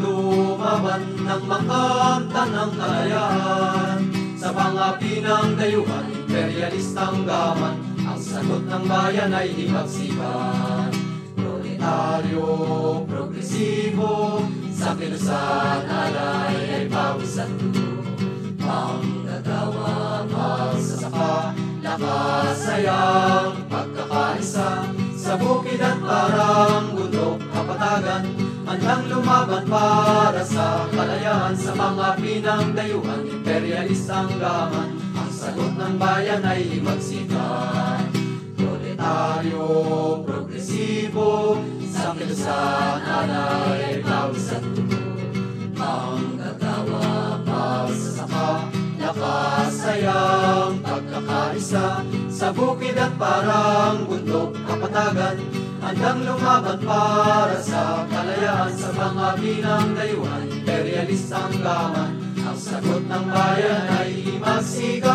Lumaban ng makanta ng kalayaan Sa pangapi ng dayuhan, imperialistang gaman Ang sagot ng bayan ay hipagsikan Proletaryo, progresibo Sa kilusan alay ay pawis at dugo Manggagawa, magsasaka Lakas ay ang pagkakaisa. Sa bukid at parang bundok kapatagan Handang lumaban para sa kalayaan Sa mga pinang dayuhan Imperialistang gaman. Ang sagot ng bayan ay magsikan Proletaryo, progresibo Sa kilusan alay pawis at dugo Manggagawa, magsasaka Lakas ay ang pagkakaisa. Sa bukid at parang bundok kapatagan Handang lumaban para Sa mga binang dayuhan Imperialistang gaman Ang sagot ng bayan ay magsigaw